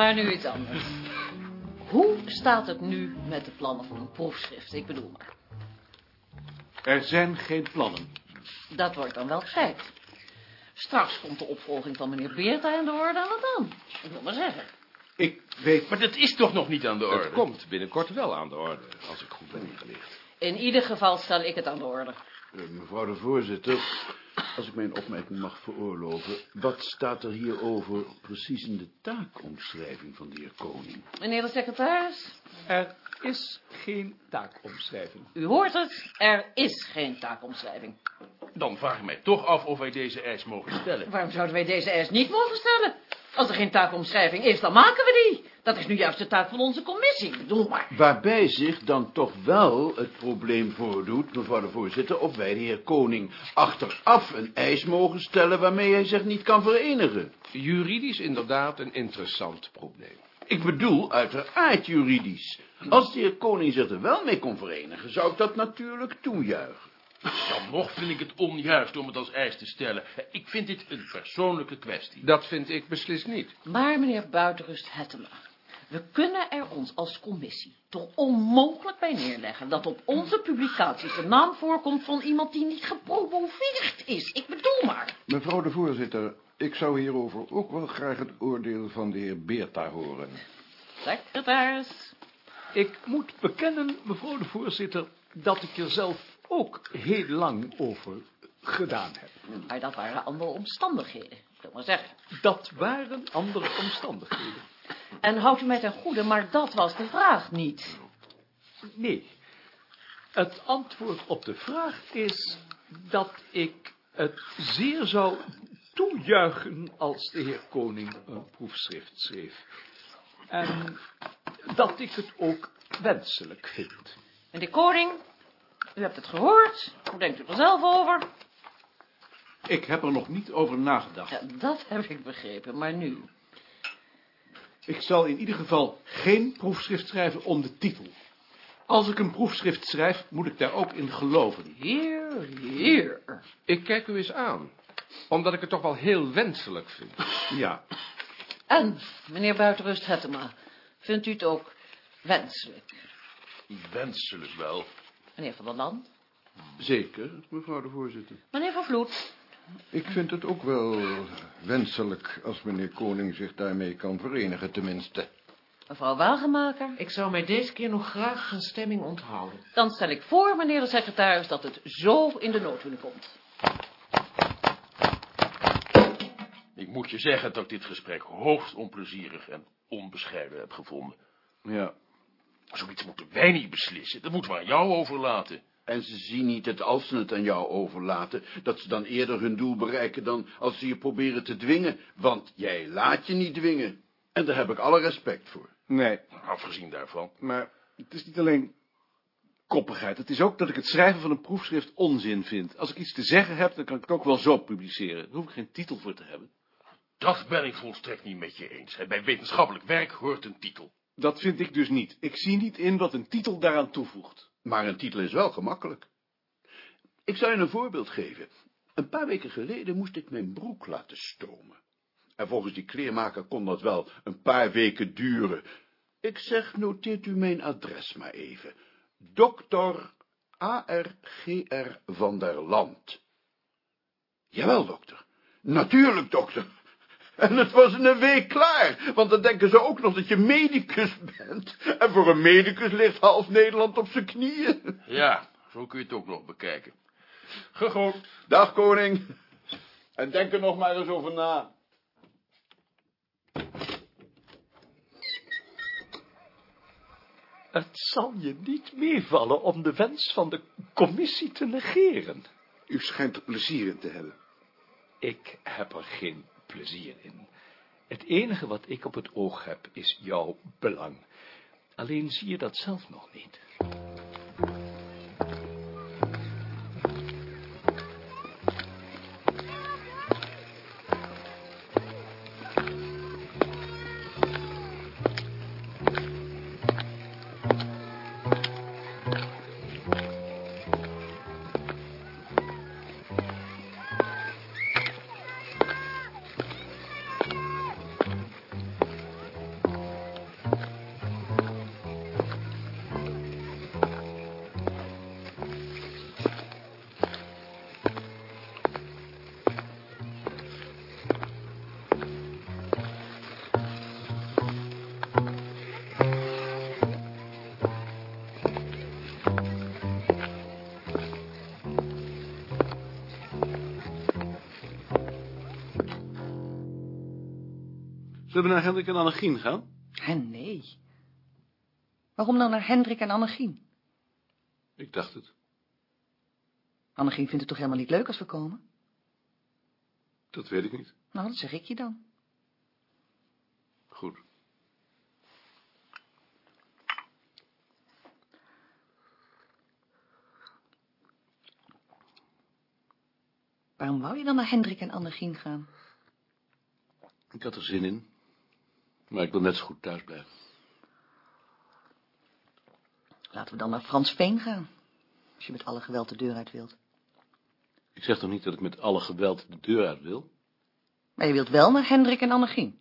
Maar nu iets anders. Hoe staat het nu met de plannen voor een proefschrift? Ik bedoel maar. Er zijn geen plannen. Dat wordt dan wel gek. Straks komt de opvolging van meneer Beerta aan de orde wat dan? Ik wil maar zeggen. Ik weet... Maar dat is toch nog niet aan de orde? Het komt binnenkort wel aan de orde, als ik goed ben ingelicht. In ieder geval stel ik het aan de orde. Eh, Mevrouw de voorzitter, als ik mijn opmerking mag veroorloven, wat staat er hierover precies in de taakomschrijving van de heer Koning? Meneer de secretaris, Er is geen taakomschrijving. u hoort het. Er is geen taakomschrijving. Dan vraag ik mij toch af of wij deze eis mogen stellen. Waarom zouden wij deze eis niet mogen stellen? Als er geen taakomschrijving is, dan maken we die. Dat is nu juist de taak van onze commissie. Bedoel maar. Waarbij zich dan toch wel het probleem voordoet, mevrouw de voorzitter, of wij de heer Koning achteraf een eis mogen stellen waarmee hij zich niet kan verenigen. Juridisch inderdaad een interessant probleem. Ik bedoel uiteraard juridisch. Als de heer Koning zich er wel mee kon verenigen, zou ik dat natuurlijk toejuichen. Dan nog vind ik het onjuist om het als eis te stellen. Ik vind dit een persoonlijke kwestie. Dat vind ik beslist niet. Maar meneer Buitenrust Hettema, we kunnen er ons als commissie toch onmogelijk bij neerleggen dat op onze publicaties de naam voorkomt van iemand die niet gepromoveerd is. Ik bedoel maar. Mevrouw de voorzitter, ik zou hierover ook wel graag het oordeel van de heer Beerta horen. Secretaris. Ik moet bekennen, mevrouw de voorzitter, dat ik er zelf ook heel lang over gedaan heb. Maar dat waren andere omstandigheden. Ik wil maar zeggen. Dat waren andere omstandigheden. En houdt u mij ten goede, maar dat was de vraag niet. Nee. Het antwoord op de vraag is dat ik het zeer zou toejuichen als de heer Koning een proefschrift schreef. En dat ik het ook wenselijk vind. Meneer Koning, u hebt het gehoord. Hoe denkt u er zelf over? Ik heb er nog niet over nagedacht. Ja, dat heb ik begrepen, maar nu. Ik zal in ieder geval geen proefschrift schrijven om de titel. Als ik een proefschrift schrijf, moet ik daar ook in geloven. Hier, hier. Ik kijk u eens aan. Omdat ik het toch wel heel wenselijk vind. Ja, En, meneer Buitenrust Hettema, vindt u het ook wenselijk? Wenselijk wel. Meneer Van der Land? Zeker, mevrouw de voorzitter. Meneer Van Vloed? Ik vind het ook wel wenselijk als meneer Koning zich daarmee kan verenigen, tenminste. Mevrouw Wagenmaker? Ik zou mij deze keer nog graag van stemming onthouden. Dan stel ik voor, meneer de secretaris, dat het zo in de noodhulen komt. Ik moet je zeggen dat ik dit gesprek hoogst onplezierig en onbescheiden heb gevonden. Ja. Zoiets moeten wij niet beslissen. Dat moeten we aan jou overlaten. En ze zien niet dat als ze het aan jou overlaten, dat ze dan eerder hun doel bereiken dan als ze je proberen te dwingen. Want jij laat je niet dwingen. En daar heb ik alle respect voor. nee, Afgezien daarvan. maar het is niet alleen koppigheid. Het is ook dat ik het schrijven van een proefschrift onzin vind. Als ik iets te zeggen heb, dan kan ik het ook wel zo publiceren. Daar hoef ik geen titel voor te hebben. Dat ben ik volstrekt niet met je eens. Bij wetenschappelijk werk hoort een titel. Dat vind ik dus niet. Ik zie niet in wat een titel daaraan toevoegt. Maar een titel is wel gemakkelijk. Ik zal je een voorbeeld geven. Een paar weken geleden moest ik mijn broek laten stomen. En volgens die kleermaker kon dat wel een paar weken duren. Ik zeg, noteert u mijn adres maar even. Dokter A.R.G.R. van der Land. Jawel, dokter. Natuurlijk, dokter. En het was in een week klaar, want dan denken ze ook nog dat je medicus bent. En voor een medicus ligt half Nederland op zijn knieën. Ja, zo kun je het ook nog bekijken. Gegroet. Dag, koning. En denk er nog maar eens over na. Het zal je niet meevallen om de wens van de commissie te negeren. U schijnt er plezier in te hebben. Ik heb er geen plezier in. Het enige wat ik op het oog heb is jouw belang. Alleen zie je dat zelf nog niet. Zullen we naar Hendrik en Annegien gaan? Hè, nee. Waarom dan naar Hendrik en Annegien? Ik dacht het. Annegien vindt het toch helemaal niet leuk als we komen? Dat weet ik niet. Nou, dat zeg ik je dan. Goed. Waarom wou je dan naar Hendrik en Annegien gaan? Ik had er zin in. Maar ik wil net zo goed thuis blijven. Laten we dan naar Frans Veen gaan. Als je met alle geweld de deur uit wilt. Ik zeg toch niet dat ik met alle geweld de deur uit wil? Maar je wilt wel naar Hendrik en Annegien.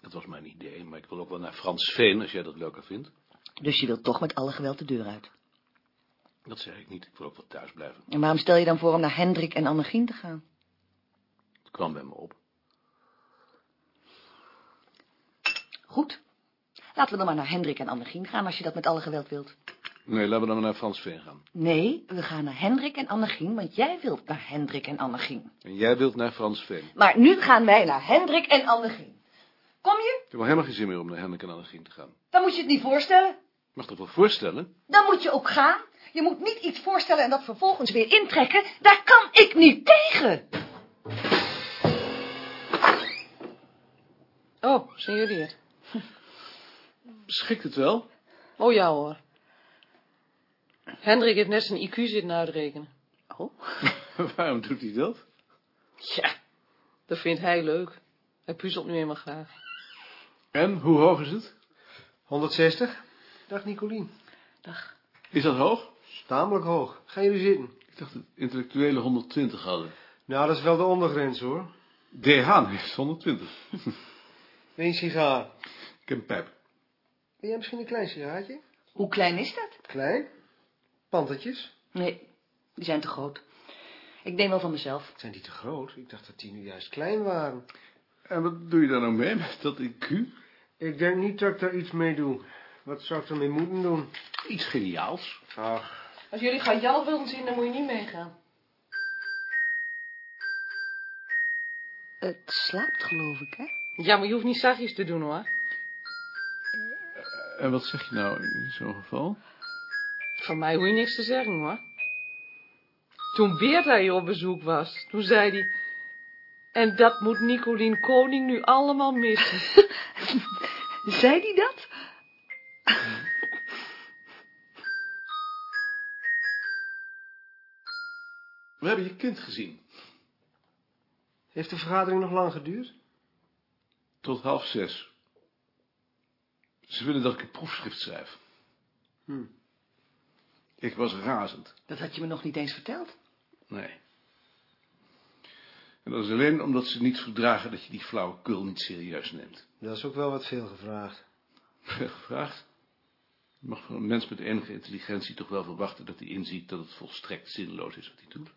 Dat was mijn idee, maar ik wil ook wel naar Frans Veen, als jij dat leuker vindt. Dus je wilt toch met alle geweld de deur uit. Dat zeg ik niet, ik wil ook wel thuis blijven. En waarom stel je dan voor om naar Hendrik en Annegien te gaan? Het kwam bij me op. Goed. Laten we dan maar naar Hendrik en Annegien gaan, als je dat met alle geweld wilt. Nee, laten we dan maar naar Frans Veen gaan. Nee, we gaan naar Hendrik en Annegien, want jij wilt naar Hendrik en Annegien. En jij wilt naar Frans Veen. Maar nu gaan wij naar Hendrik en Annegien. Kom je? Ik heb wel helemaal geen zin meer om naar Hendrik en Annegien te gaan. Dan moet je het niet voorstellen. Ik mag toch wel voorstellen? Dan moet je ook gaan. Je moet niet iets voorstellen en dat vervolgens weer intrekken. Daar kan ik niet tegen. Oh, zijn jullie het? Schikt het wel? Oh ja hoor. Hendrik heeft net zijn IQ zitten uitrekenen. Oh, Waarom doet hij dat? Ja, dat vindt hij leuk. Hij puzzelt nu eenmaal graag. En, hoe hoog is het? 160? Dag Nicolien. dag. Is dat hoog? Tamelijk hoog. Gaan jullie zitten? Ik dacht dat intellectuele 120 hadden. Nou, dat is wel de ondergrens hoor. De Haan heeft 120. Eén sigaar. Ik heb een pijp. Ben jij misschien een klein sigaartje? Hoe klein is dat? Klein? Pantertjes? Nee, die zijn te groot. Ik neem wel van mezelf. Zijn die te groot? Ik dacht dat die nu juist klein waren. En wat doe je daar nou mee met dat IQ? Ik denk niet dat ik daar iets mee doe. Wat zou ik ermee moeten doen? Iets geniaals. Ach, Als jullie gaan Jan willen zien, dan moet je niet meegaan. Het slaapt, geloof ik, hè? Ja, maar je hoeft niet zachtjes te doen hoor. En wat zeg je nou in zo'n geval? Van mij hoef je niks te zeggen hoor. Toen Beerta hier op bezoek was, toen zei hij... En dat moet Nicolien Koning nu allemaal missen. Zei die dat? We hebben je kind gezien. heeft de vergadering nog lang geduurd? Tot half zes. Ze willen dat ik een proefschrift schrijf. Hm. Ik was razend. Dat had je me nog niet eens verteld. Nee. En dat is alleen omdat ze niet verdragen dat je die flauwekul niet serieus neemt. Dat is ook wel wat veel gevraagd. Veel gevraagd. Je mag van een mens met enige intelligentie toch wel verwachten dat hij inziet dat het volstrekt zinloos is wat hij doet.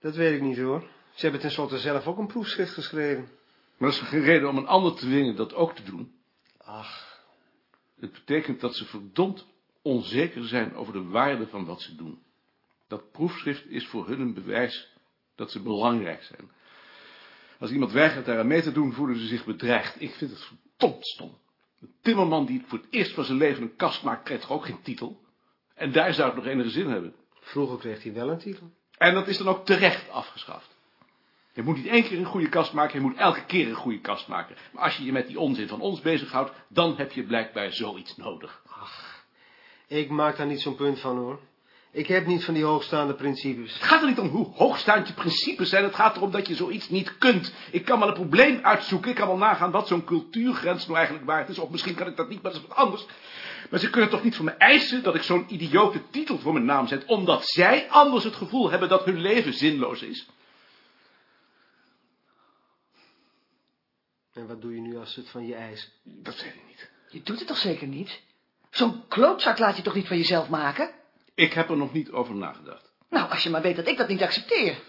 Dat weet ik niet hoor. Ze hebben tenslotte zelf ook een proefschrift geschreven. Maar dat is toch geen reden om een ander te dwingen dat ook te doen? Ach, Het betekent dat ze verdomd onzeker zijn over de waarde van wat ze doen. Dat proefschrift is voor hun een bewijs dat ze belangrijk zijn. Als iemand weigert daaraan mee te doen, voelen ze zich bedreigd. Ik vind het verdomd stom. Een timmerman die voor het eerst van zijn leven een kast maakt, krijgt toch ook geen titel? En daar zou het nog enige zin hebben. vroeger kreeg hij wel een titel. En dat is dan ook terecht afgeschaft. Je moet niet één keer een goede kast maken, je moet elke keer een goede kast maken. Maar als je je met die onzin van ons bezighoudt, dan heb je blijkbaar zoiets nodig. Ik maak daar niet zo'n punt van hoor. Ik heb niet van die hoogstaande principes. Het gaat er niet om hoe hoogstaand je principes zijn, het gaat erom dat je zoiets niet kunt. Ik kan wel een probleem uitzoeken, ik kan wel nagaan wat zo'n cultuurgrens nou eigenlijk waard is, of misschien kan ik dat niet, maar dat is wat anders. Maar ze kunnen toch niet van me eisen dat ik zo'n idiote titel voor mijn naam zet, omdat zij anders het gevoel hebben dat hun leven zinloos is. En wat doe je nu als ze het van je eisen? Dat weet ik niet. Je doet het toch zeker niet? Zo'n klootzak laat je toch niet van jezelf maken? Ik heb er nog niet over nagedacht. Nou, als je maar weet dat ik dat niet accepteer.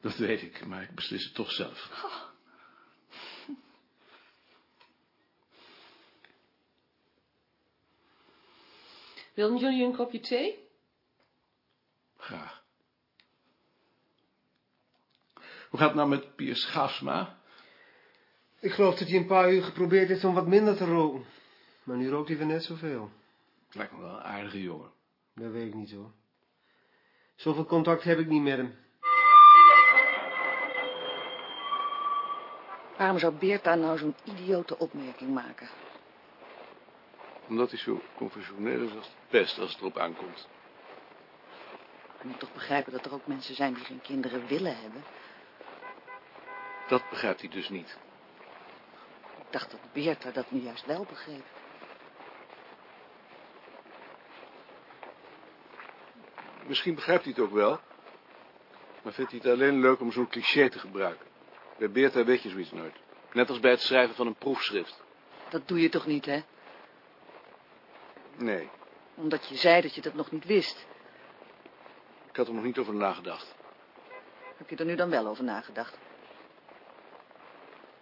Dat weet ik, maar ik beslis het toch zelf. Willen jullie een kopje thee? Graag. Hoe gaat het nou met Piers Schaafsma? Ik geloof dat hij een paar uur geprobeerd heeft om wat minder te roken. Maar nu rookt hij weer net zoveel. Lijkt me wel een aardige jongen. Dat weet ik niet hoor. Zoveel contact heb ik niet met hem. Waarom zou Beerta nou zo'n idiote opmerking maken? Omdat hij zo conventioneel is als de pest als het erop aankomt. Je moet toch begrijpen dat er ook mensen zijn die geen kinderen willen hebben? Dat begrijpt hij dus niet. Ik dacht dat Beerta dat nu juist wel begreep. Misschien begrijpt hij het ook wel. Maar vindt hij het alleen leuk om zo'n cliché te gebruiken. Bij Beerta weet je zoiets nooit. Net als bij het schrijven van een proefschrift. Dat doe je toch niet, hè? Nee, Omdat je zei dat je dat nog niet wist. ik had er nog niet over nagedacht. Heb je er nu dan wel over nagedacht?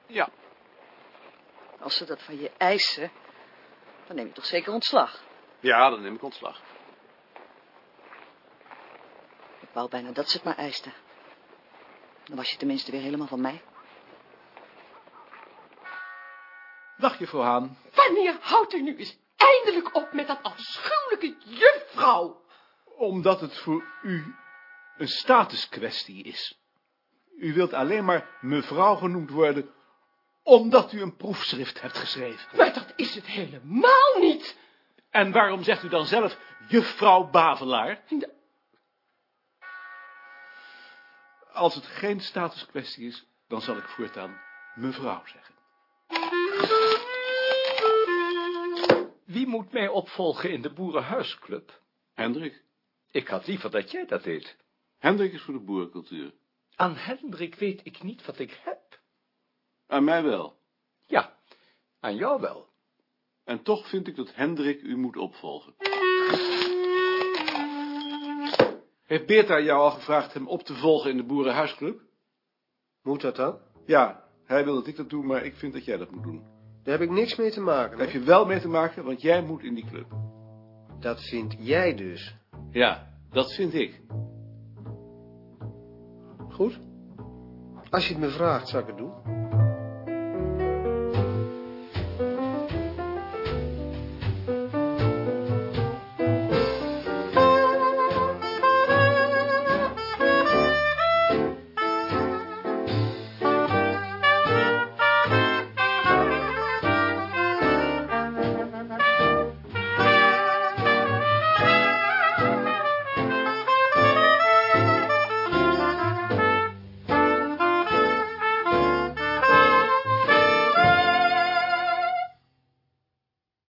Ja. Als ze dat van je eisen, dan neem je toch zeker ontslag? Ja, dan neem ik ontslag. Ik wou bijna dat ze het maar eisten. Dan was je tenminste weer helemaal van mij. Dag, juffrouw Haan. Wanneer houdt u nu eens eindelijk op met dat afschuwelijke juffrouw? Omdat het voor u een statuskwestie is. U wilt alleen maar mevrouw genoemd worden, omdat u een proefschrift hebt geschreven. Maar dat is het helemaal niet. En waarom zegt u dan zelf juffrouw Bavelaar? Als het geen statuskwestie is, dan zal ik voortaan mevrouw zeggen. Wie moet mij opvolgen in de Boerenhuisclub? Hendrik. Ik had liever dat jij dat deed. Hendrik is voor de boerencultuur. Aan Hendrik weet ik niet wat ik heb. Aan mij wel. Ja, aan jou wel. En toch vind ik dat Hendrik u moet opvolgen. Heeft Beerta jou al gevraagd hem op te volgen in de Boerenhuisclub? Moet dat dan? Ja, hij wil dat ik dat doe, maar ik vind dat jij dat moet doen. Daar heb ik niks mee te maken. Daar heb je wel mee te maken, want jij moet in die club. Dat vind jij dus. Ja, dat vind ik. Goed? Als je het me vraagt, zal ik het doen.